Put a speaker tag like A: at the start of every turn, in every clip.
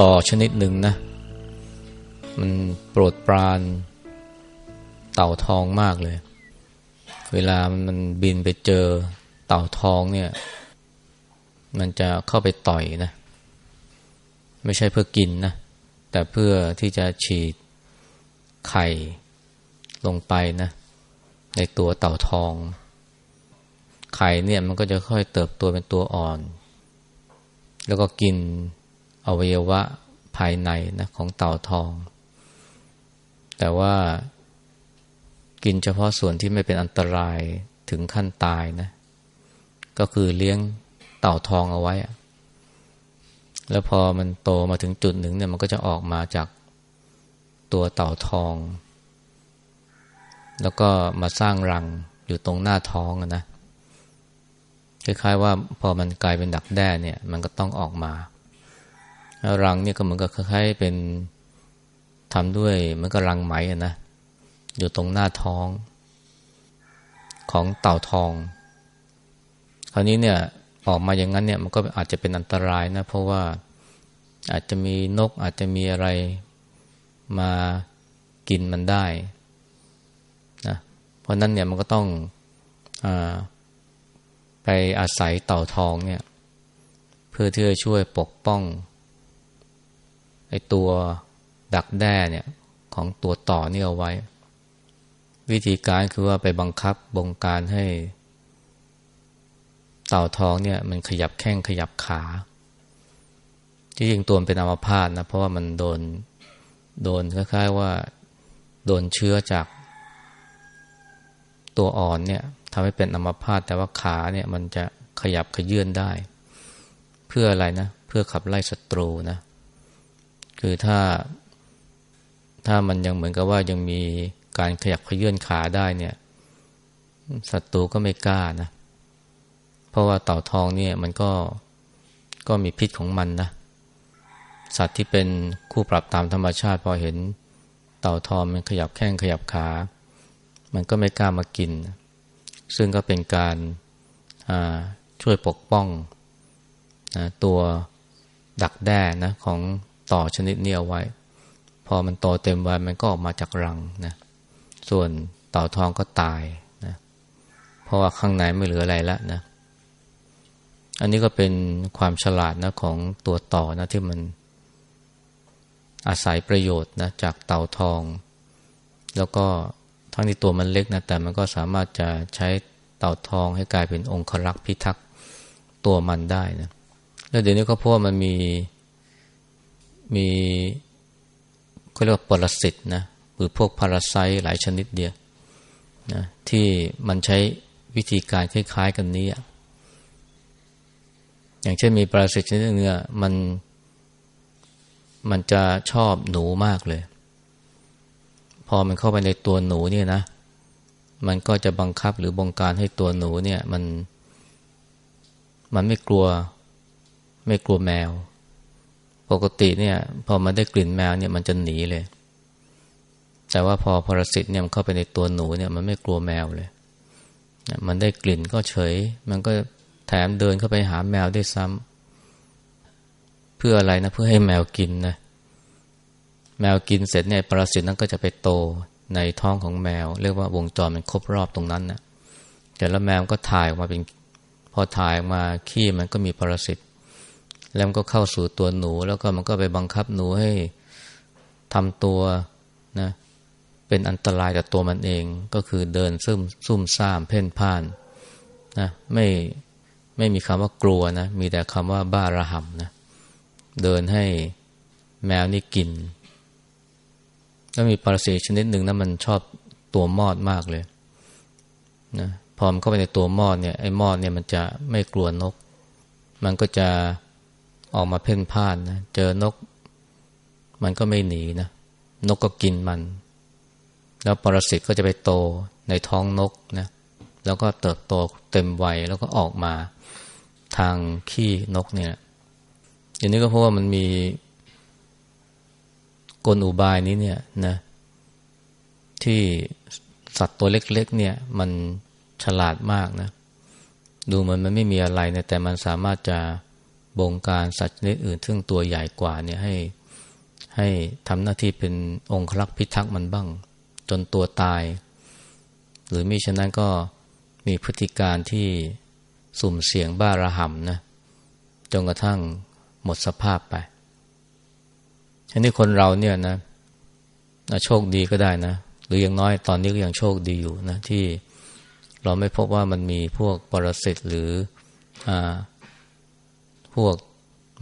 A: ต่อชนิดหนึ่งนะ มันโปรดปรานเต่าทองมากเลย เวลามันบินไปเจอเต่าทองเนี่ย มันจะเข้าไปต่อยนะ ไม่ใช่เพื่อกินนะ แต่เพื่อที่จะฉีดไข่ลงไปนะ ในตัวเต่าทอง ไข่เนี่ยมันก็จะค่อยเติบโตเป็นตัวอ่อน แล้วก็กิน อวัยวะภายในนะของเต่าทอง แต่ว่ากินเฉพาะส่วนที่ไม่เป็นอันตรายถึงขั้นตายนะ ก็คือเลี้ยงเต่าทองเอาไว้ แล้วพอมันโตมาถึงจุดหนึ่งเนี่ยมันก็จะออกมาจากตัวเต่าทอง แล้วก็มาสร้างรังอยู่ตรงหน้าท้องนะคล้ายๆว่าพอมันกลายเป็นดักแด้เนี่ย มันก็ต้องออกมา รังเนี่ยก็เหมือนกับคล้ายๆเป็นทำด้วยเหมือนกับรังไหมนะอยู่ตรงหน้าท้องของเต่าทอง คราวนี้เนี่ยออกมาอย่างนั้นเนี่ยมันก็อาจจะเป็นอันตรายนะ เพราะว่าอาจจะมีนกอาจจะมีอะไรมากินมันได้นะเพราะนั้นเนี่ยมันก็ต้องอไปอาศัยเต่าทองเนี่ย เพื่อที่จะช่วยปกป้อง ไอตัวดักแด้เนี่ยของตัวต่อนี่เอาไว้ วิธีการคือว่าไปบังคับบงการให้ เต่าทองเนี่ย มันขยับแข้งขยับขาที่จริงตัวมันเป็นอัมพาตนะ เพราะว่ามันโดนโดนคล้ายๆว่า โดนเชื้อจาก ตัวอ่อนเนี่ยทำให้เป็นอัมพาตแต่ว่าขาเนี่ย มันจะขยับขยื่นได้ เพื่ออะไรนะ เพื่อขับไล่ศัตรูนะ คือถ้าถ้ามันยังเหมือนกับว่ายังมีการขยับขยื่นขาได้เนี่ยศัตรูก็ไม่กล้านะ เพราะว่าเต่าทองเนี่ยมันก็ก็มีพิษของมันนะ สัตว์ที่เป็นคู่ปรับตามธรรมชาติพอเห็นเต่าทองมันขยับแข้งขยับขา มันก็ไม่กล้ามากิน ซึ่งก็เป็นการช่วยปกป้องนะตัวดักแด้นะของ ต่อชนิดนี้เอาไว้ พอมันโตเต็มวัยมันก็ออกมาจากรังนะส่วนเต่าทองก็ตายนะเพราะว่าข้างในไม่เหลืออะไรแล้วนะ อันนี้ก็เป็นความฉลาดนะของตัวต่อนะที่มันอาศัยประโยชน์นะจากเต่าทอง แล้วก็ทั้งที่ตัวมันเล็กนะแต่มันก็สามารถจะใช้เต่าทองให้กลายเป็นองครักษ์พิทักษ์ตัวมันได้นะแล้วเดี๋ยวนี้ก็เพราะมันมี มีเขาเรียกว่าปรสิตนะหรือพวกพาราไซหลายชนิดเดียวนะที่มันใช้วิธีการคล้าย ๆ กันนี้ อย่างเช่นมีปรสิตชนิดนึงมันมันจะชอบหนูมากเลย พอมันเข้าไปในตัวหนูเนี่ยนะ มันก็จะบังคับหรือบงการให้ตัวหนูเนี่ย มัน มันไม่กลัว ไม่กลัวแมว ปกติเนี่ย พอมันได้กลิ่นแมวเนี่ยมันจะหนีเลย แต่ว่าพอพรสิตเนี่ยมันเข้าไปในตัวหนูเนี่ยมันไม่กลัวแมวเลย มันได้กลิ่นก็เฉย มันก็แถมเดินเข้าไปหาแมวได้ซ้ำเพื่ออะไรนะเพื่อให้แมวกินนะแมวกินเสร็จเนี่ยปรสิตนั้นก็จะไปโตในท้องของแมว เรียกว่าวงจรมันครบรอบตรงนั้นนะแต่แล้วแมวก็ถ่ายออกมาเป็น พอถ่ายออกมาขี้มันก็มีปรสิต แล้วมันก็เข้าสู่ตัวหนู แล้วก็มันก็ไปบังคับหนูให้ทำตัวนะเป็นอันตรายกับตัวมันเอง ก็คือเดินซึมซุ่มซ่ามเพ่นพ่านนะไม่ไม่มีคำว่ากลัวนะ มีแต่คำว่าบ้าระห่ำนะเดินให้แมวนี่กินแล้วมีปรสิตชนิดหนึ่งนะมันชอบตัวมอดมากเลยนะพอมันเข้าไปในตัวมอดเนี่ยไอ้มอดเนี่ยมันจะไม่กลัวนก มันก็จะ ออกมาเพ่นพ่านนะเจอนก มันก็ไม่หนีนะนกก็กินมัน แล้วปรสิตก็จะไปโตในท้องนกนะแล้วก็เติบโตเต็มวัยแล้วก็ออกมาทางขี้นกเนี่ยอย่างนี้ก็เพราะว่ามันมีกลอุบายนี้เนี่ยนะที่สัตว์ตัวเล็กๆเนี่ย มันฉลาดมากนะ ดูเหมือนมันไม่มีอะไรนะแต่มันสามารถจะ บงการสัตว์ชนิดอื่น ซึ่งตัวใหญ่กว่าเนี่ยให้ให้ทำหน้าที่เป็นองครักษ์พิทักษ์มันบ้าง จนตัวตาย หรือมิฉะนั้นก็มีพฤติการที่สุ่มเสียงบ้าระห่ำนะจนกระทั่งหมดสภาพไปอันนี้คนเราเนี่ยนะโชคดีก็ได้นะ หรือยังน้อยตอนนี้ก็ยังโชคดีอยู่นะที่เราไม่พบว่ามันมีพวกปรสิตหรืออ พวก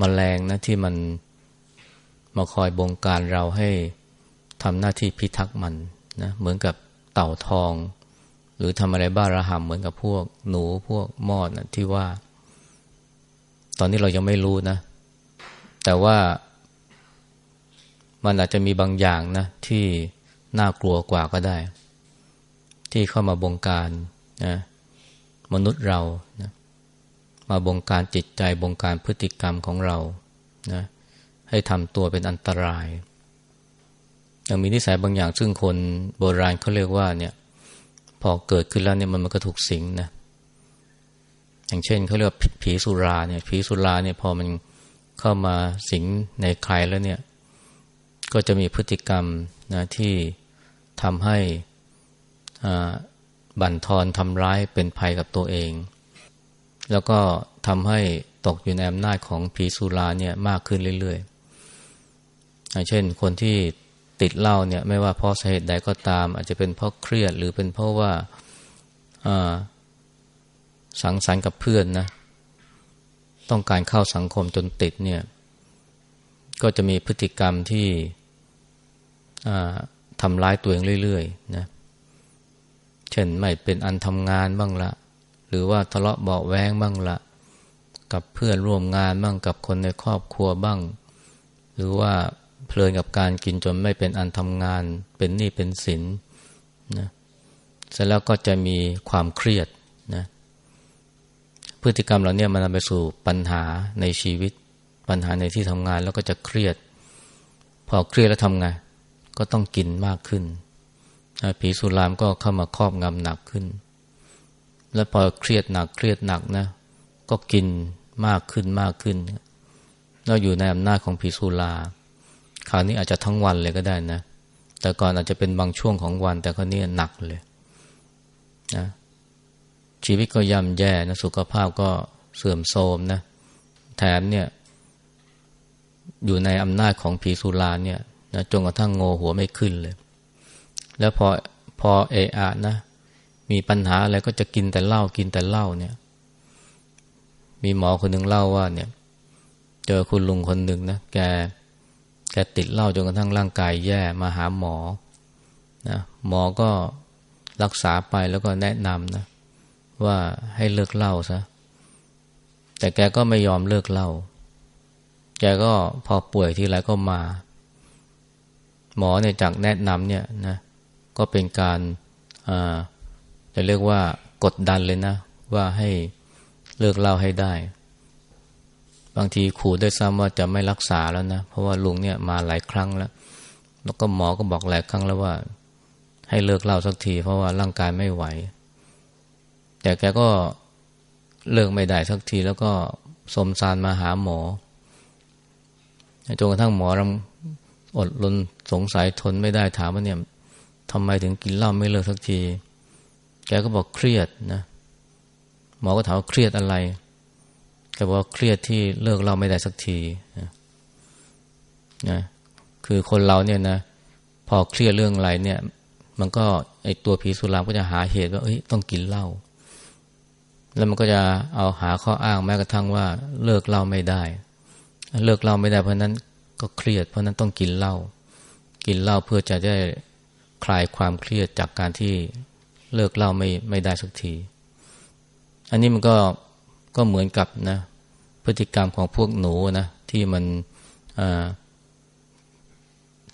A: มแมลงนะที่มันมาคอยบงการเราให้ทำหน้าที่พิทักษ์มันนะเหมือนกับเต่าทอง หรือทำอะไรบ้าระห่ำเหมือนกับพวกหนูพวกมอดนะที่ว่า ตอนนี้เรายังไม่รู้นะ แต่ว่ามันอาจจะมีบางอย่างนะ ที่น่ากลัวกว่าก็ได้ ที่เข้ามาบงการนะมนุษย์เรานะ มาบงการจิตใจบงการพฤติกรรมของเรานะให้ทำตัวเป็นอันตรายยังมีนิสัยบางอย่างซึ่งคนโบราณเขาเรียกว่าเนี่ย พอเกิดขึ้นแล้วเนี่ยมันมันก็ถูกสิงนะอย่างเช่นเขาเรียกว่าผีสุราเนี่ย ผีสุราเนี่ยพอมันเข้ามาสิงในใครแล้วเนี่ย ก็จะมีพฤติกรรมนะที่ทำให้บั่นทอนทำร้ายเป็นภัยกับตัวเอง แล้วก็ทำให้ตกอยู่ในอำนาจของผีสุราเนี่ยมากขึ้นเรื่อยๆอย่างเช่นคนที่ติดเหล้าเนี่ยไม่ว่าเพราะสาเหตุใดก็ตาม อาจจะเป็นเพราะเครียดหรือเป็นเพราะว่าสังสรรค์กับเพื่อนนะต้องการเข้าสังคมจนติดเนี่ยก็จะมีพฤติกรรมที่ทำร้ายตัวเองเรื่อยๆนะเช่นไม่เป็นอันทำงานบ้างละ หรือว่าทะเลาะเบาแวงบ้างละกับเพื่อนร่วมงานบ้างกับคนในครอบครัวบ้าง หรือว่าเพลินกับการกินจนไม่เป็นอันทำงาน เป็นหนี้เป็นสินนะเสร็จแล้วก็จะมีความเครียดนะพฤติกรรมเหล่านี้มันนำไปสู่ปัญหาในชีวิต ปัญหาในที่ทำงานแล้วก็จะเครียด พอเครียดแล้วทำไงก็ต้องกินมากขึ้นผีสุรามก็เข้ามาครอบงำหนักขึ้น แล้วพอเครียดหนักเครียดหนักนะ ก็กินมากขึ้นมากขึ้นแล้วอยู่ในอำนาจของผีสุราคราวนี้อาจจะทั้งวันเลยก็ได้นะ แต่ก่อนอาจจะเป็นบางช่วงของวัน แต่คราวนี้หนักเลยนะชีวิตก็ย่ำแย่นะสุขภาพก็เสื่อมโทรมนะ แถมเนี่ย อยู่ในอำนาจของผีสุราเนี่ยนะจนกระทั่งโงหัวไม่ขึ้นเลย แล้วพอพอเอะอะนะ มีปัญหาอะไรก็จะกินแต่เหล้ากินแต่เหล้าเนี่ย มีหมอคนหนึ่งเล่าว่าเนี่ย เจอคุณลุงคนหนึ่งนะแกแกติดเหล้าจนกระทั่งร่างกายแย่มาหาหมอนะหมอก็รักษาไปแล้วก็แนะนำนะ ว่าให้เลิกเหล้าซะแต่แกก็ไม่ยอมเลิกเหล้าแกก็พอป่วยทีไรก็มา หมอเนี่ยจากแนะนำเนี่ยนะ ก็เป็นการอ่า จะเรียกว่ากดดันเลยนะ ว่าให้เลิกเล่าให้ได้ บางทีขู่ได้ซ้ำว่าจะไม่รักษาแล้วนะ เพราะว่าลุงเนี่ยมาหลายครั้งแล้ว แล้วก็หมอก็บอกหลายครั้งแล้วว่า ให้เลิกเล่าสักที เพราะว่าร่างกายไม่ไหว แต่แกก็เลิกไม่ได้สักทีแล้วก็สมสารมาหาหมอจนกระทั่งหมอรำอดรนสงสัยทนไม่ได้ถามว่าเนี่ยทำไมถึงกินเหล้าไม่เลิกสักที แกก็บอกเครียดนะหมอก็ถามว่าเครียดอะไรแกบอกเครียดที่เลิกเหล้าไม่ได้สักทีนะนะคือคนเราเนี่ยนะ พอเครียดเรื่องอะไรเนี่ย มันก็ไอตัวผีสุรามก็จะหาเหตุว่าเอ้ยต้องกินเหล้าแล้วมันก็จะเอาหาข้ออ้างแม้กระทั่งว่าเลิกเหล้าไม่ได้ เลิกเหล้าไม่ได้เพราะนั้นก็เครียด เพราะนั้นต้องกินเหล้ากินเหล้าเพื่อจะได้คลายความเครียดจากการที่ เลิกเล้าไม่ไม่ได้สักที อันนี้มันก็ก็เหมือนกับนะ พฤติกรรมของพวกหนูนะ ที่มัน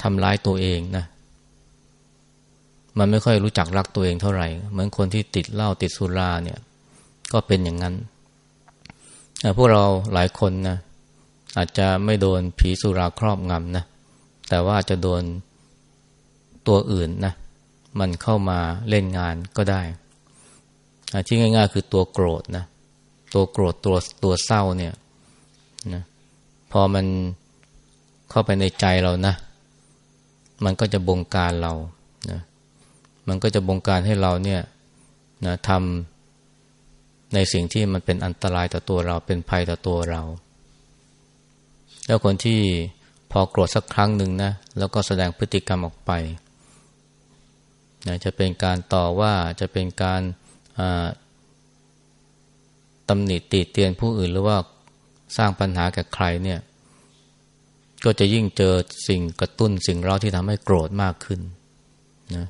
A: ทำร้ายตัวเองนะ มันไม่ค่อยรู้จักรักตัวเองเท่าไหร่ เหมือนคนที่ติดเหล้าติดสุราเนี่ย ก็เป็นอย่างนั้นพวกเราหลายคนนะอาจจะไม่โดนผีสุราครอบงำนะแต่ว่าจะโดนตัวอื่นนะ มันเข้ามาเล่นงานก็ได้ที่ง่าย ๆ คือตัวโกรธนะตัวโกรธตัวตัวเศร้าเนี่ยนะพอมันเข้าไปในใจเรานะ มันก็จะบงการเรานะมันก็จะบงการให้เราเนี่ยนะทำในสิ่งที่มันเป็นอันตรายต่อตัวเราเป็นภัยต่อตัวเรา แล้วคนที่พอโกรธสักครั้งหนึ่งนะแล้วก็แสดงพฤติกรรมออกไป นะจะเป็นการต่อว่าจะเป็นการตำหนิติเตียนผู้อื่นหรือว่าสร้างปัญหาแก่ใครเนี่ย ก็จะยิ่งเจอสิ่งกระตุ้นสิ่งเร้าที่ทำให้โกรธมากขึ้นนะ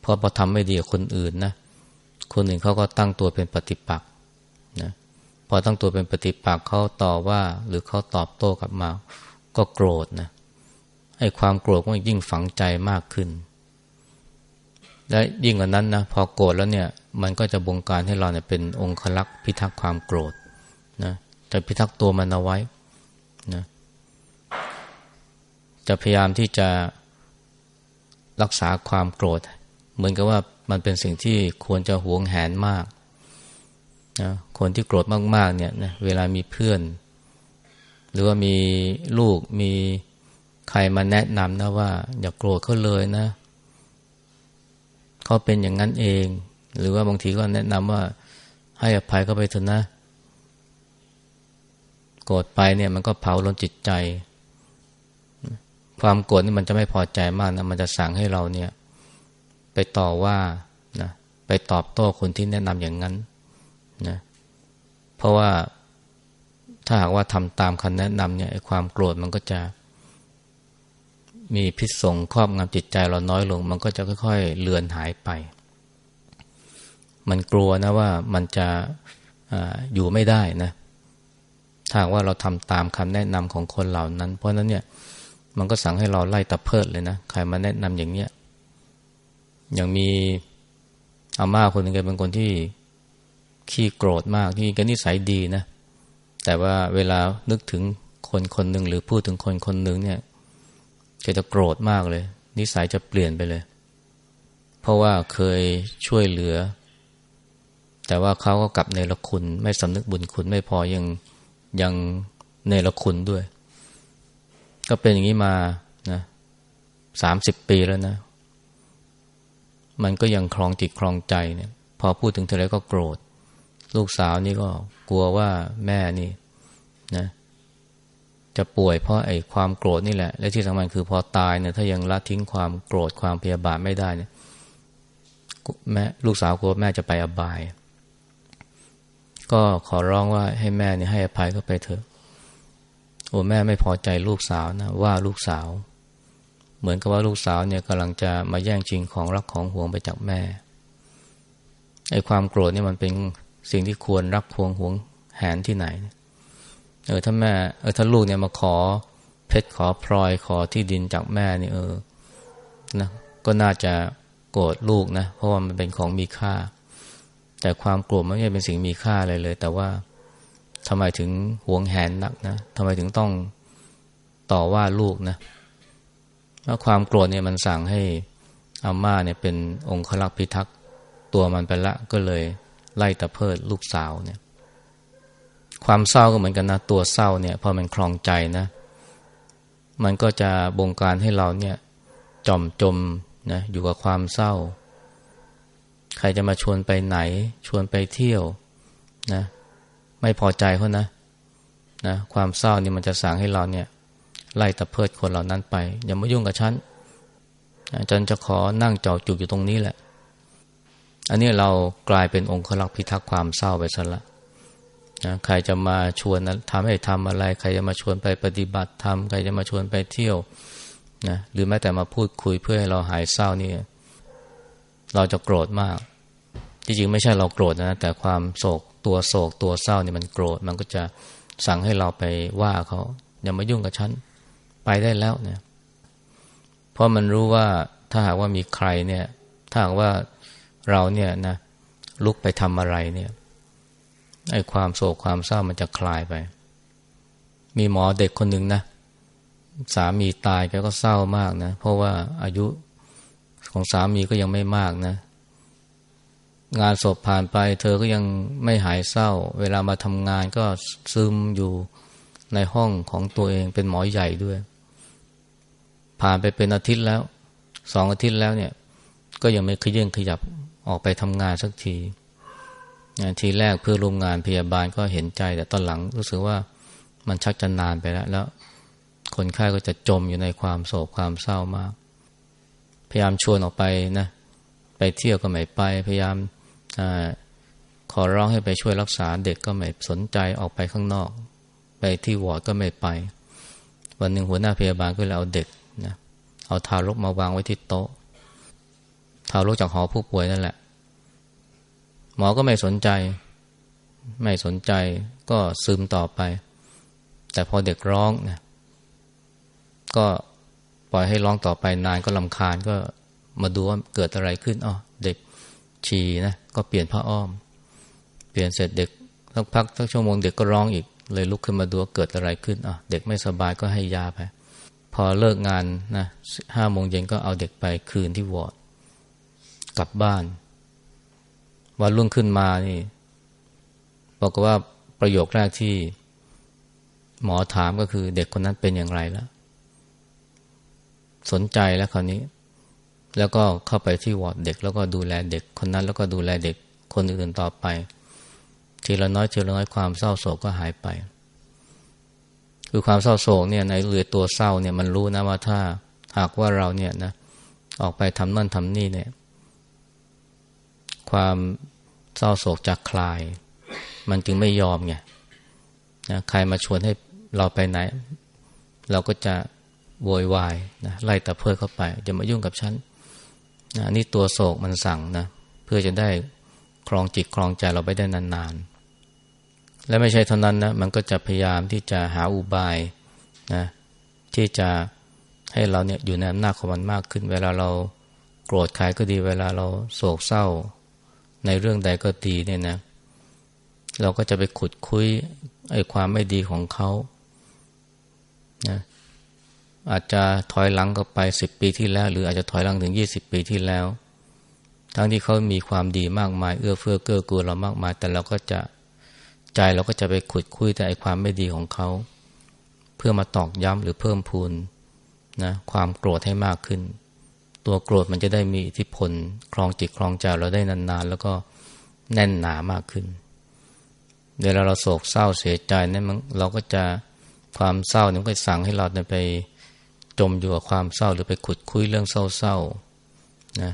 A: เพราะพอทำไม่ดีกับคนอื่นนะคนอื่นเขาก็ตั้งตัวเป็นปฏิปักษ์นะพอตั้งตัวเป็นปฏิปักษ์เขาต่อว่าหรือเขาตอบโต้กลับมา ก็โกรธนะไอ้ความโกรธก็ยิ่งฝังใจมากขึ้น และยิ่งกว่านั้นนะพอโกรธแล้วเนี่ย มันก็จะบงการให้เราเนี่ยเป็นองค์ลักษ์พิทักษ์ความโกรธนะจะพิทักษ์ตัวมันเอาไว้นะจะพยายามที่จะรักษาความโกรธ เหมือนกับว่ามันเป็นสิ่งที่ควรจะหวงแหนมากนะคนที่โกรธมาก ๆ เนี่ยนะเวลามีเพื่อน หรือว่ามีลูกมีใครมาแนะนำนะว่า อย่ากโกรธเขาเลยนะ เขาเป็นอย่างนั้นเอง หรือว่าบางทีก็แนะนำว่าให้อภัยเขาไปเถอะนะ โกรธไปเนี่ยมันก็เผาล้นจิตใจ ความโกรธนี่มันจะไม่พอใจมากนะมันจะสั่งให้เราเนี่ย ไปต่อว่านะไปตอบโต้คนที่แนะนำอย่างนั้นนะเพราะว่าถ้าหากว่าทำตามคำแนะนำเนี่ยความโกรธมันก็จะ มีพิษสงครอบงำจิตใจเราน้อยลง มันก็จะค่อยๆเลือนหายไป มันกลัวนะว่ามันจะออยู่ไม่ได้นะถ้าว่าเราทำตามคำแนะนำของคนเหล่านั้น เพราะนั้นเนี่ยมันก็สั่งให้เราไล่ตะเพิดเลยนะใครมาแนะนำอย่างเนี้ยอย่างมีอาม่าคนหนึ่งแกเป็นคนที่ขี้โกรธมากที่แกนิสัยดีนะแต่ว่าเวลานึกถึงคนคนหนึ่งหรือพูดถึงคนคนหนึ่งเนี่ย แกจะโกรธมากเลย นิสัยจะเปลี่ยนไปเลย เพราะว่าเคยช่วยเหลือ แต่ว่าเขาก็กลับในละคุณ ไม่สำนึกบุญคุณไม่พอยังยังเนรคุณด้วย ก็เป็นอย่างนี้มานะสามสิบปีแล้วนะ มันก็ยังคลองจิตคลองใจเนี่ย พอพูดถึงเธอแล้วก็โกรธ ลูกสาวนี่ก็กลัวว่าแม่นี่นะ จะป่วยเพราะไอ้ความโกรธนี่แหละ และที่สำคัญคือพอตายเนี่ยถ้ายังละทิ้งความโกรธความพยาบาทไม่ได้เนี่ยแม่ลูกสาวกลัวแม่จะไปอบาย ก็ขอร้องว่าให้แม่เนี่ยให้อภัยก็ไปเถอะโอ้แม่ไม่พอใจลูกสาวนะว่าลูกสาว เหมือนกับว่าลูกสาวเนี่ยกำลังจะมาแย่งชิงของรักของห่วงไปจากแม่ไอ้ความโกรธนี่มันเป็นสิ่งที่ควรรักพวงห่วงแหนที่ไหน เเออถ้าแม่เออถ้าลูกเนี่ยมาขอเพชรขอพลอยขอที่ดินจากแม่นี่เออนะก็น่าจะโกรธลูกนะ เพราะว่ามันเป็นของมีค่า แต่ความโกรธไม่ใช่เป็นสิ่งมีค่าอะไรเลย แต่ว่าทำไมถึงหวงแหนนักนะทำไมถึงต้องต่อว่าลูกนะว่าความโกรธเนี่ยมันสั่งให้อาม่าเนี่ยเป็นองค์ลักษ์พิทักษ์ตัวมันไปละก็เลยไล่ตะเพิดลูกสาวเนี่ย ความเศร้าก็เหมือนกันนะตัวเศร้าเนี่ยพอมันคลองใจนะ มันก็จะบงการให้เราเนี่ยจอมจมนะอยู่กับความเศร้า ใครจะมาชวนไปไหน ชวนไปเที่ยวนะ ไม่พอใจเขานะนะ ความเศร้านี่มันจะสั่งให้เราเนี่ย ไล่ตะเพิดคนเหล่านั้นไป อย่ามายุ่งกับฉันอาจารย์จะขอนั่งเจอจุกอยู่ตรงนี้แหละ อันนี้เรากลายเป็นองค์ขลักพิทักษ์ความเศร้าไปซะละ นะใครจะมาชวนนะทำให้ทำอะไร ใครจะมาชวนไปปฏิบัติธรรม ใครจะมาชวนไปเที่ยวนะหรือแม้แต่มาพูดคุยเพื่อให้เราหายเศร้านี่เราจะโกรธมาก จริงๆไม่ใช่เราโกรธนะ แต่ความโศกตัวโศกตัวเศร้านี่มันโกรธ มันก็จะสั่งให้เราไปว่าเขาอย่ามายุ่งกับฉันไปได้แล้วเนี่ยเพราะมันรู้ว่าถ้าหากว่ามีใครเนี่ย ถ้าหากว่าเราเนี่ยนะลุกไปทำอะไรเนี่ย ไอ้ความโศกความเศร้ามันจะคลายไป มีหมอเด็กคนหนึ่งนะ สามีตายแกก็เศร้ามากนะ เพราะว่าอายุของสามีก็ยังไม่มากนะ งานศพผ่านไป เธอก็ยังไม่หายเศร้า เวลามาทำงานก็ซึมอยู่ในห้องของตัวเองเป็นหมอใหญ่ด้วย ผ่านไปเป็นอาทิตย์แล้วสองอาทิตย์แล้วเนี่ย ก็ยังไม่ขยื่นขยับออกไปทำงานสักที ทีแรกเพื่อร่วมงานพยาบาลก็เห็นใจ แต่ตอนหลังรู้สึกว่ามันชักจะนานไปแล้ว แล้ว คนไข้ก็จะจมอยู่ในความโศกความเศร้ามาก พยายามชวนออกไปนะ ไปเที่ยวก็ไม่ไป พยายามอขอร้องให้ไปช่วยรักษาเด็กก็ไม่สนใจออกไปข้างนอก ไปที่วอร์ดก็ไม่ไป วันหนึ่งหัวหน้าพยาบาลก็เลยเอาเด็กนะเอาทารกมาวางไว้ที่โต๊ะ ทารกจากหอผู้ป่วยนั่นแหละ หมอก็ไม่สนใจ ไม่สนใจก็ซึมต่อไป แต่พอเด็กร้องนะก็ปล่อยให้ร้องต่อไปนานก็ลำคาญก็มาดูว่าเกิดอะไรขึ้นอ๋อเด็กฉี่นะก็เปลี่ยนผ้าอ้อม เปลี่ยนเสร็จเด็กสักพักสักชั่วโมงเด็กก็ร้องอีก เลยลุกขึ้นมาดูว่าเกิดอะไรขึ้นอ๋อเด็กไม่สบายก็ให้ยาไป พอเลิกงานนะห้าโมงเย็นก็เอาเด็กไปคืนที่วอร์ดกลับบ้าน วันรุ่งขึ้นมานี่บอกว่าประโยคแรกที่หมอถามก็คือเด็กคนนั้นเป็นอย่างไรแล้ว สนใจแล้วคราวนี้ แล้วก็เข้าไปที่วอร์ดเด็ก แล้วก็ดูแลเด็กคนนั้น แล้วก็ดูแลเด็กคนอื่นต่อไป ทีละน้อยทีละน้อยความเศร้าโศกก็หายไป คือความเศร้าโศกเนี่ยในเรือตัวเศร้าเนี่ยมันรู้นะว่าถ้าหากว่าเราเนี่ยนะออกไปทำนั่นทำนี่เนี่ย ความเศร้าโศกจากคลาย มันจึงไม่ยอมไงนะใครมาชวนให้เราไปไหน เราก็จะโวยวายนะไล่ตะเพิดเข้าไปจะมายุ่งกับฉันนะนี่ตัวโศกมันสั่งนะเพื่อจะได้ครองจิตครองใจเราไปได้นานๆ และไม่ใช่เท่านั้นนะมันก็จะพยายามที่จะหาอุบายนะที่จะให้เราเนี่ยอยู่ในอำนาจของมันมากขึ้น เวลาเราโกรธใครก็ดีเวลาเราโศกเศร้า ในเรื่องใดก็ดีเนี่ยนะ เราก็จะไปขุดคุยไอ้ความไม่ดีของเขานะอาจจะถอยหลังก็ไปสิบปีที่แล้ว หรืออาจจะถอยหลังถึงยี่สิบปีที่แล้ว ทั้งที่เขามีความดีมากมาย เอื้อเฟื้อเกื้อกูลเรามากมาย แต่เราก็จะใจเราก็จะไปขุดคุยแต่ไอ้ความไม่ดีของเขา เพื่อมาตอกย้ำหรือเพิ่มพูนนะความโกรธให้มากขึ้น ตัวโกรธมันจะได้มีอิทธิพลคลองจิตคลองใจเราได้นานๆ แล้วก็แน่นหนามากขึ้นเวลาเราโศกเศร้าเสียใจเนี่ยมันเราก็จะความเศร้าเนี่ยก็สั่งให้เราไปจมอยู่กับความเศร้าหรือไปขุดคุยเรื่องเศร้าๆนะ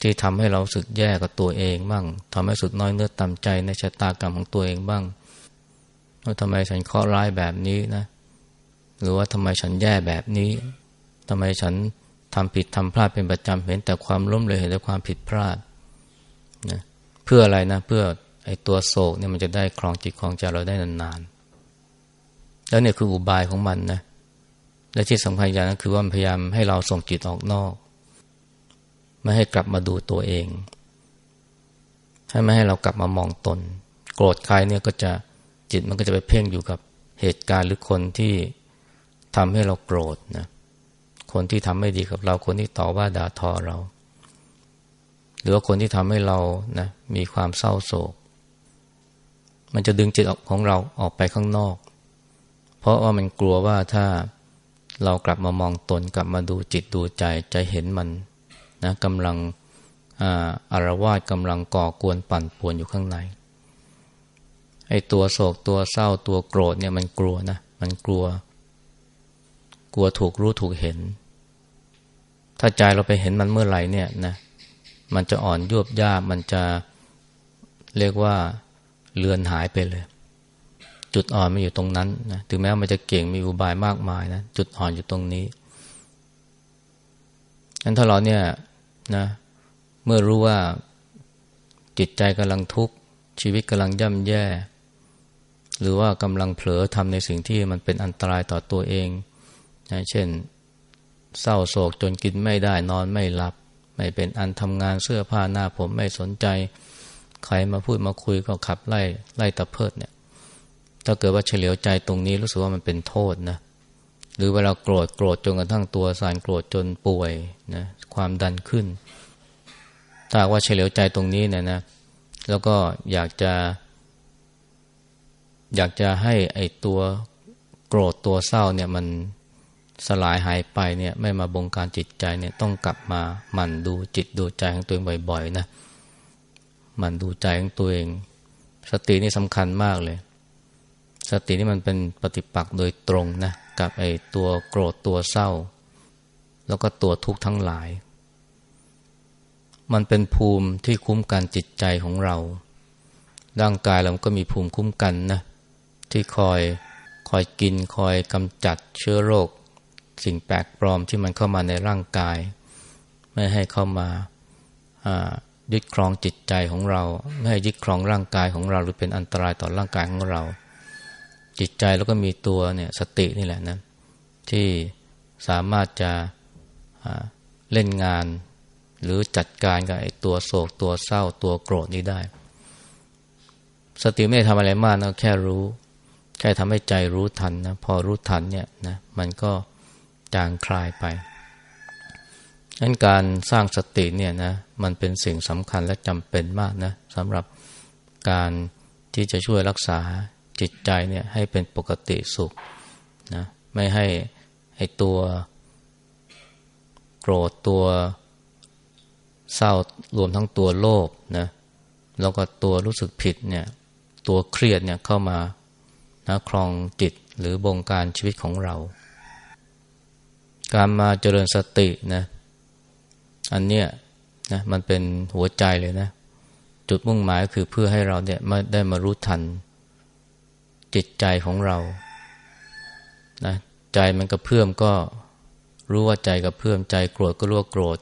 A: ที่ทำให้เราสึกแย่กับตัวเองบ้างทำให้สุดน้อยเนื้อต่ำใจในชะตากรรมของตัวเองบ้างว่าทำไมฉันเคราะห์ร้ายแบบนี้นะ หรือว่าทำไมฉันแย่แบบนี้ทำไมฉัน ทำผิดทำพลาดเป็นประจำเห็นแต่ความล้มเหลยเห็นแต่ความผิดพลาดนะเพื่ออะไรนะเพื่อไอ้ตัวโศกเนี่ยมันจะได้ครองจิตครองใจเราได้นานๆแล้วเนี่ยคืออุบายของมันนะและที่สำคัญอย่างนั้นคือว่ามันพยายามให้เราส่งจิตออกนอก ไม่ให้กลับมาดูตัวเอง ให้ไม่ให้เรากลับมามองตน โกรธใครเนี่ยก็จะจิตมันก็จะไปเพ่งอยู่กับเหตุการณ์หรือคนที่ทำให้เราโกรธนะ คนที่ทำไม่ดีกับเรา คนที่ต่อว่าด่าทอเรา หรือว่าคนที่ทำให้เรานะมีความเศร้าโศก มันจะดึงจิตของเราออกไปข้างนอก เพราะว่ามันกลัวว่าถ้าเรากลับมามองตนกลับมาดูจิตดูใจใจเห็นมันนะกำลังอารวาสกำลังก่อกวนปั่นป่วนอยู่ข้างในไอ้ตัวโศกตัวเศร้าตัวโกรธเนี่ยมันกลัวนะ มันกลัว กลัวถูกรู้ถูกเห็น ถ้าใจเราไปเห็นมันเมื่อไหร่เนี่ยนะมันจะอ่อนยวบยาบมันจะเรียกว่าเลือนหายไปเลย จุดอ่อนมันอยู่ตรงนั้นนะถึงแม้มันจะเก่งมีอุบายมากมายนะจุดอ่อนอยู่ตรงนี้งั้นถ้าเราเนี่ยนะเมื่อรู้ว่าจิตใจกำลังทุกข์ชีวิตกำลังย่ำแย่ หรือว่ากำลังเผลอทำในสิ่งที่มันเป็นอันตรายต่อตัวเองนะเช่น เศร้าโศกจนกินไม่ได้นอนไม่หลับ ไม่เป็นอันทำงานเสื้อผ้าหน้าผมไม่สนใจ ใครมาพูดมาคุยก็ขับไล่ไล่ตะเพิดเนี่ย ถ้าเกิดว่าเฉลียวใจตรงนี้รู้สึกว่ามันเป็นโทษนะหรือเวลาโกรธโกรธจนกระทั่งตัวสารโกรธจนป่วยนะความดันขึ้นถ้าว่าเฉลียวใจตรงนี้เนี่ยนะ แล้วก็อยากจะ อยากจะให้ไอตัวโกรธตัวเศร้าเนี่ยมัน สลายหายไปเนี่ยไม่มาบงการจิตใจเนี่ยต้องกลับมาหมั่นดูจิตดูใจของตัวเองบ่อยๆนะหมั่นดูใจของตัวเอง สตินี่สำคัญมากเลย สตินี่มันเป็นปฏิปักษ์โดยตรงนะกับไอ้ตัวโกรธตัวเศร้า แล้วก็ตัวทุกข์ทั้งหลาย มันเป็นภูมิที่คุ้มกันจิตใจของเรา ร่างกายเราก็มีภูมิคุ้มกันนะที่คอยคอยกินคอยกำจัดเชื้อโรค สิ่งแปลกปลอมที่มันเข้ามาในร่างกาย ไม่ให้เข้ามายึดครองจิตใจของเรา ไม่ให้ยึดครองร่างกายของเรา หรือเป็นอันตรายต่อร่างกายของเรา จิตใจแล้วก็มีตัวเนี่ยสตินี่แหละนะที่สามารถจะเล่นงาน หรือจัดการกับไอ้ตัวโศกตัวเศร้าตัวโกรธนี้ได้ สติไม่ได้ทำอะไรมากนะแค่รู้ แค่ทำให้ใจรู้ทันนะพอรู้ทันเนี่ยนะมันก็ จางคลายไปนั้นการสร้างสติเนี่ยนะมันเป็นสิ่งสำคัญและจำเป็นมากนะสำหรับการที่จะช่วยรักษาจิตใจเนี่ยให้เป็นปกติสุขนะไม่ให้ให้ตัวโกรธตัวเศร้ารวมทั้งตัวโลภนะแล้วก็ตัวรู้สึกผิดเนี่ยตัวเครียดเนี่ยเข้ามานะครองจิตหรือบงการชีวิตของเรา การมาเจริญสตินะ อันเนี้ยนะมันเป็นหัวใจเลยนะ จุดมุ่งหมายคือเพื่อให้เราเนี่ยมาได้มารู้ทัน จิตใจของเรานะใจมันกระเพื่อมก็รู้ว่าใจกระเพื่อมใจโกรธก็รู้ว่าโกรธ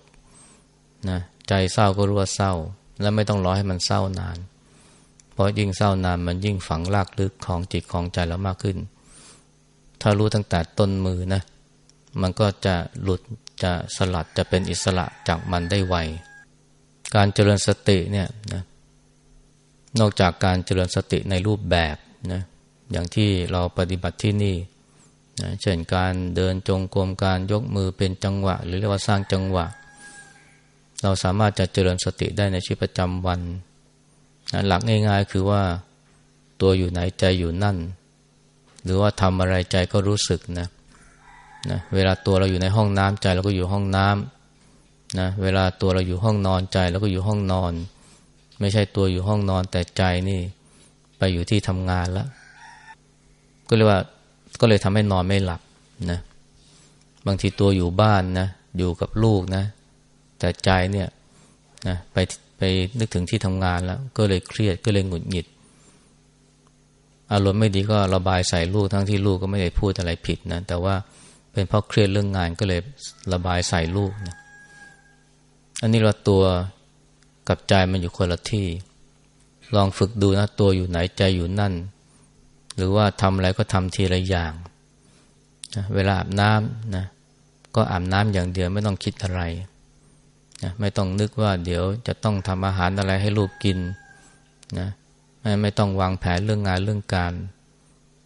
A: นะใจเศร้าก็รู้ว่าเศร้า แล้วไม่ต้องรอให้มันเศร้านาน เพราะยิ่งเศร้านานมันยิ่งฝังลากลึกของจิตของใจเรามากขึ้น ถ้ารู้ตั้งแต่ต้นมือนะ มันก็จะหลุดจะสลัดจะเป็นอิสระจากมันได้ไว การเจริญสติเนี่ยนะนอกจากการเจริญสติในรูปแบบนะอย่างที่เราปฏิบัติที่นี่นะเช่นการเดินจงกรมการยกมือเป็นจังหวะ หรือเรียกว่าสร้างจังหวะ เราสามารถจะเจริญสติได้ในชีวิตประจำวันหลักง่ายๆคือว่าตัวอยู่ไหนใจอยู่นั่น หรือว่าทำอะไรใจก็รู้สึกนะ นะเวลาตัวเราอยู่ในห้องน้ำใจเราก็อยู่ห้องน้ำนะเวลาตัวเราอยู่ห้องนอนใจเราก็อยู่ห้องนอน ไม่ใช่ตัวอยู่ห้องนอนแต่ใจนี่ ไปอยู่ที่ทำงานแล้วก็เรียกว่าก็เลยทำให้นอนไม่หลับนะบางทีตัวอยู่บ้านนะอยู่กับลูกนะ แต่ใจเนี่ยนะไปไปนึกถึงที่ทำงานแล้ว ก็เลยเครียดก็เลยหงุดหงิด อารมณ์ไม่ดีก็ระบายใส่ลูกทั้งที่ลูกก็ไม่ได้พูดอะไรผิดนะแต่ว่า เป็นเพราะเครียดเรื่องงานก็เลยระบายใส่ลูกนะอันนี้เราตัวกับใจมันอยู่คนละที่ ลองฝึกดูนะตัวอยู่ไหนใจอยู่นั่น หรือว่าทำอะไรก็ทำทีละอย่างนะเวลาอาบน้ำนะก็อาบน้ำอย่างเดียวไม่ต้องคิดอะไรนะไม่ต้องนึกว่าเดี๋ยวจะต้องทำอาหารอะไรให้ลูกกินนะไม่ไม่ต้องวางแผนเรื่องงานเรื่องการ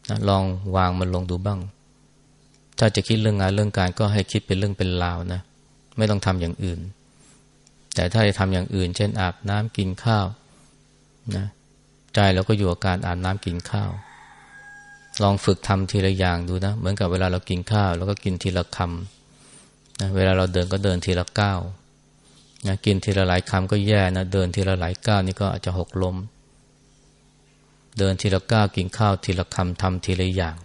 A: นะลองวางมันลงดูบ้าง ถ้าจะคิดเรื่องงานเรื่องการก็ให้คิดเป็นเรื่องเป็นราวนะ ไม่ต้องทำอย่างอื่น แต่ถ้าจะทำอย่างอื่น เช่นอาบน้ำกินข้าวนะใจเราก็อยู่กับการอาบน้ำกินข้าว ลองฝึกทำทีละอย่างดูนะ เหมือนกับเวลาเรากินข้าวเราก็กินทีละคำนะเวลาเราเดินก็เดินทีละก้าวนะกินทีละหลายคำก็แย่นะเดินทีละหลายก้าวนี่ก็อาจจะหกล้มเดินทีละก้าวกินข้าวทีละคำทำทีละอย่าง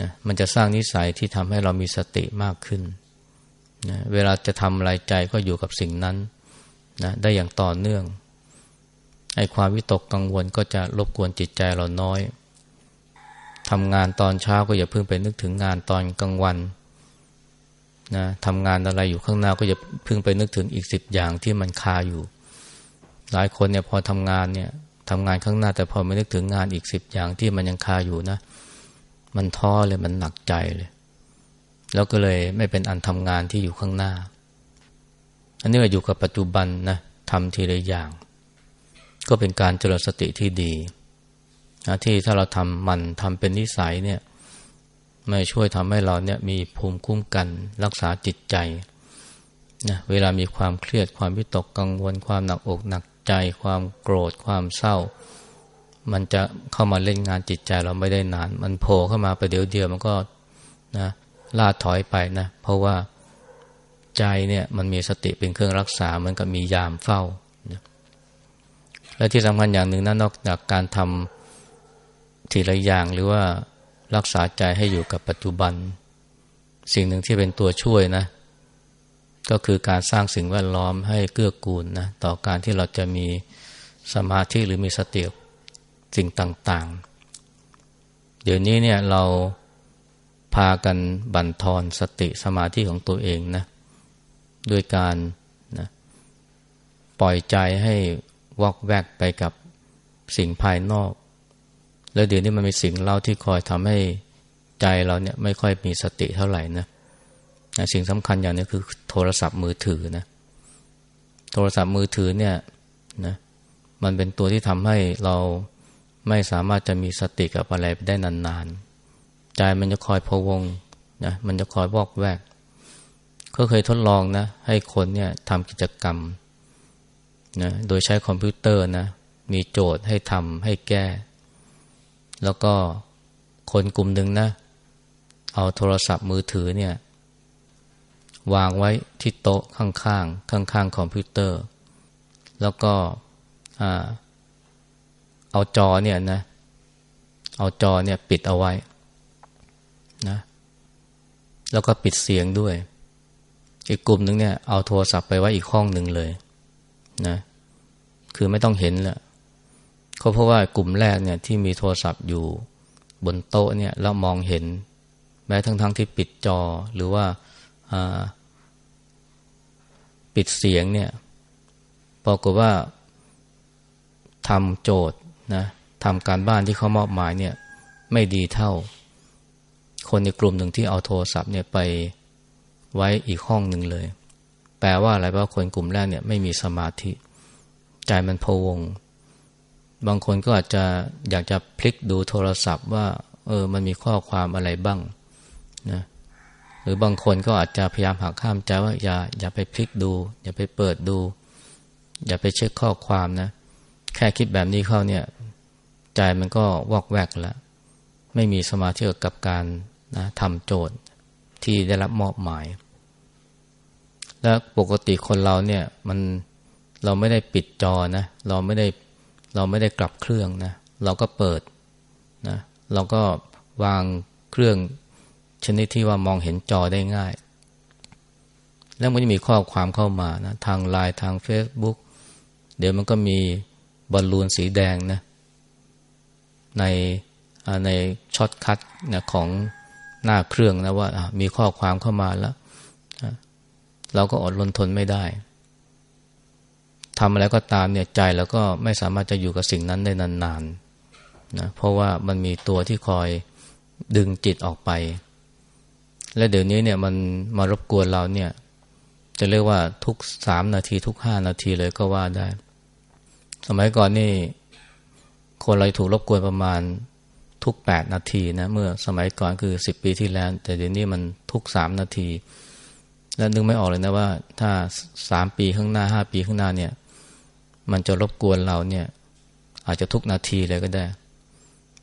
A: นะมันจะสร้างนิสัยที่ทำให้เรามีสติมากขึ้นนะเวลาจะทำอะไรใจก็อยู่กับสิ่งนั้นนะได้อย่างต่อเนื่องไอ้ความวิตกกังวลก็จะรบกวนจิตใจเราน้อยทำงานตอนเช้าก็อย่าเพิ่งไปนึกถึงงานตอนกลางวันนะทำงานอะไรอยู่ข้างหน้าก็จะพึ่งไปนึกถึงอีกสิบอย่างที่มันคาอยู่ หลายคนเนี่ยพอทำงานเนี่ยทำงานข้างหน้าแต่พอไม่นึกถึงงานอีกสิบอย่างที่มันยังคาอยู่นะ มันท้อเลยมันหนักใจเลย แล้วก็เลยไม่เป็นอันทำงานที่อยู่ข้างหน้า อันนี้เราอยู่กับปัจจุบันนะทำทีละอย่าง ก็เป็นการเจริญสติที่ดีนะที่ถ้าเราทำมันทำเป็นนิสัยเนี่ยไม่ช่วยทำให้เราเนี่ยมีภูมิคุ้มกันรักษาจิตใจนะเวลามีความเครียดความวิตกกังวล ความหนักอกหนักใจ ความโกรธความเศร้า มันจะเข้ามาเล่นงานจิตใจเราไม่ได้นาน มันโผล่เข้ามาไปเดี๋ยวเดียวมันก็นะล่าถอยไปนะ เพราะว่าใจเนี่ยมันมีสติเป็นเครื่องรักษา มันก็มียามเฝ้านะและที่สำคัญอย่างหนึ่งนะนอกจากการทำทีละอย่างหรือว่ารักษาใจให้อยู่กับปัจจุบัน สิ่งหนึ่งที่เป็นตัวช่วยนะ ก็คือการสร้างสิ่งแวดล้อมให้เกื้อกูลนะต่อการที่เราจะมีสมาธิหรือมีสติ สิ่งต่างๆ เดี๋ยวนี้เนี่ยเราพากันบั่นทอนสติสมาธิของตัวเองนะด้วยการนะปล่อยใจให้วอกแวกไปกับสิ่งภายนอก แล้วเดี๋ยวนี้มันมีสิ่งเล่าที่คอยทำให้ใจเราเนี่ยไม่ค่อยมีสติเท่าไหร่นะนะสิ่งสำคัญอย่างนี้คือโทรศัพท์มือถือนะโทรศัพท์มือถือเนี่ยนะมันเป็นตัวที่ทำให้เรา ไม่สามารถจะมีสติกับอะไรไปได้นานๆ ใจมันจะคอยพะวงนะมันจะคอยวอกแวก ก็เคยทดลองนะ ให้คนเนี่ยทำกิจกรรมนะโดยใช้คอมพิวเตอร์นะ มีโจทย์ให้ทำให้แก้ แล้วก็คนกลุ่มหนึ่งนะ เอาโทรศัพท์มือถือเนี่ยวางไว้ที่โต๊ะข้างๆ ข้างๆ คอมพิวเตอร์ แล้วก็อ่า เอาจอเนี่ยนะ เอาจอเนี่ยปิดเอาไว้นะแล้วก็ปิดเสียงด้วย อีกกลุ่มหนึ่งเนี่ยเอาโทรศัพท์ไปไว้อีกห้องหนึ่งเลยนะคือไม่ต้องเห็นละเขาเพราะว่ากลุ่มแรกเนี่ยที่มีโทรศัพท์อยู่บนโต๊ะเนี่ยแล้วมองเห็น แม้ทั้งๆทที่ปิดจอหรือว่าปิดเสียงเนี่ยปรากฏว่าทำโจทย์ นะทำการบ้านที่เขามอบหมายเนี่ยไม่ดีเท่า คนในกลุ่มหนึ่งที่เอาโทรศัพท์เนี่ยไปไว้อีกห้องหนึ่งเลย แปลว่าอะไรแปลว่าคนกลุ่มแรกเนี่ยไม่มีสมาธิ ใจมันพวง บางคนก็อาจจะอยากจะพลิกดูโทรศัพท์ว่า เออ มันมีข้อความอะไรบ้างนะหรือบางคนก็อาจจะพยายามหักข้ามใจว่าอย่าอย่าไปพลิกดู อย่าไปเปิดดู อย่าไปเช็คข้อความนะ แค่คิดแบบนี้เข้าเนี่ย ใจมันก็วอกแวกแล้วไม่มีสมาธิกับการนะทำโจทย์ที่ได้รับมอบหมาย และปกติคนเราเนี่ยมันเราไม่ได้ปิดจอนะ เราไม่ได้เราไม่ได้กลับเครื่องนะ เราก็เปิดนะเราก็วางเครื่องชนิดที่ว่ามองเห็นจอได้ง่าย แล้วมันจะมีข้อความเข้ามานะทางไลน์ทาง Facebook เดี๋ยวมันก็มี บอลลูนสีแดงนะในใน shortcut นะของหน้าเครื่องนะว่ามีข้อความเข้ามาแล้ว เราก็อดรนทนไม่ได้ทำอะไรก็ตามเนี่ยใจแล้วก็ไม่สามารถจะอยู่กับสิ่งนั้นได้นานๆนะเพราะว่ามันมีตัวที่คอยดึงจิตออกไป และเดี๋ยวนี้เนี่ยมันมารบกวนเราเนี่ย จะเรียกว่าทุกสามนาทีทุกห้านาทีเลยก็ว่าได้ สมัยก่อนนี่ คนเราถูกรบกวนประมาณทุกแปดนาทีนะ เมื่อสมัยก่อนคือสิบปีที่แล้ว แต่เดี๋ยวนี้มันทุกสามนาที แล้วนึกไม่ออกเลยนะว่าถ้าสามปีข้างหน้าห้าปีข้างหน้าเนี่ย มันจะรบกวนเราเนี่ย อาจจะทุกนาทีเลยก็ได้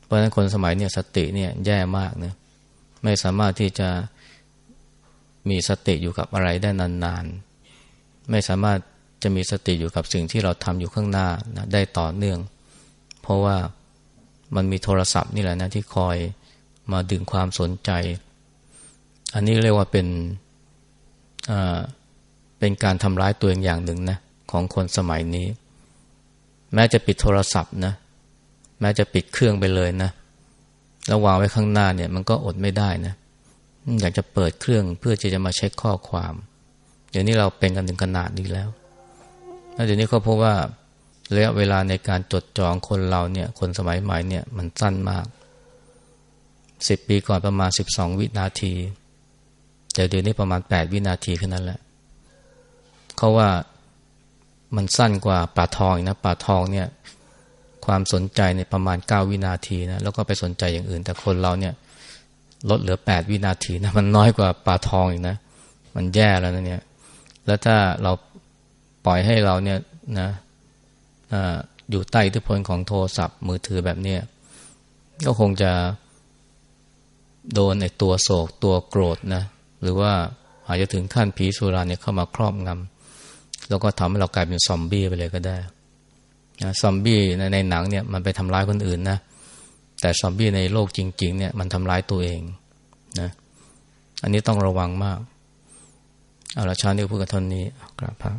A: เพราะฉะนั้นคนสมัยเนี่ยสติเนี่ยแย่มากนะไม่สามารถที่จะมีสติอยู่กับอะไรได้นานๆ ไม่สามารถ จะมีสติอยู่กับสิ่งที่เราทำอยู่ข้างหน้านะได้ต่อเนื่อง เพราะว่ามันมีโทรศัพท์นี่แหละนะที่คอยมาดึงความสนใจ อันนี้เรียกว่าเป็นเป็นการทำร้ายตัวเองอย่างหนึ่งนะของคนสมัยนี้ แม้จะปิดโทรศัพท์นะแม้จะปิดเครื่องไปเลยนะแล้ววางไว้ข้างหน้าเนี่ย มันก็อดไม่ได้นะอยากจะเปิดเครื่องเพื่อที่จะมาเช็คข้อความ เดี๋ยวนี้เราเป็นกันถึงขนาดนี้แล้ว แล้วเดี๋ยวนี้ก็พบว่าระยะเวลาในการจดจองคนเราเนี่ย คนสมัยใหม่เนี่ยมันสั้นมากสิบปีก่อนประมาณสิบสองวินาทีแต่เดี๋ยวนี้ประมาณแปดวินาทีแค่นั้นแหละเขาว่ามันสั้นกว่าป่าทองนะป่าทองเนี่ย ความสนใจในประมาณเก้าวินาทีนะแล้วก็ไปสนใจอย่างอื่น แต่คนเราเนี่ย ลดเหลือแปดวินาทีนะมันน้อยกว่าป่าทองอีกนะ มันแย่แล้วนะเนี่ย แล้วถ้าเรา ปล่อยให้เราเนี่ยนะอยู่ใต้อิทธิพลของโทรศัพท์มือถือแบบเนี้ยก็คงจะโดนไอ้ตัวโศกตัวโกรธนะหรือว่าอาจจะถึงขั้นผีสุราเนี่ยเข้ามาครอบงำแล้วก็ทำให้เรากลายเป็นซอมบี้ไปเลยก็ได้นะซอมบี้ในในหนังเนี่ยมันไปทำร้ายคนอื่นนะแต่ซอมบี้ในโลกจริง ๆ เนี่ยมันทำร้ายตัวเองนะอันนี้ต้องระวังมาก เอาละชาเนี้พูดกันเท่านี้กราบพระ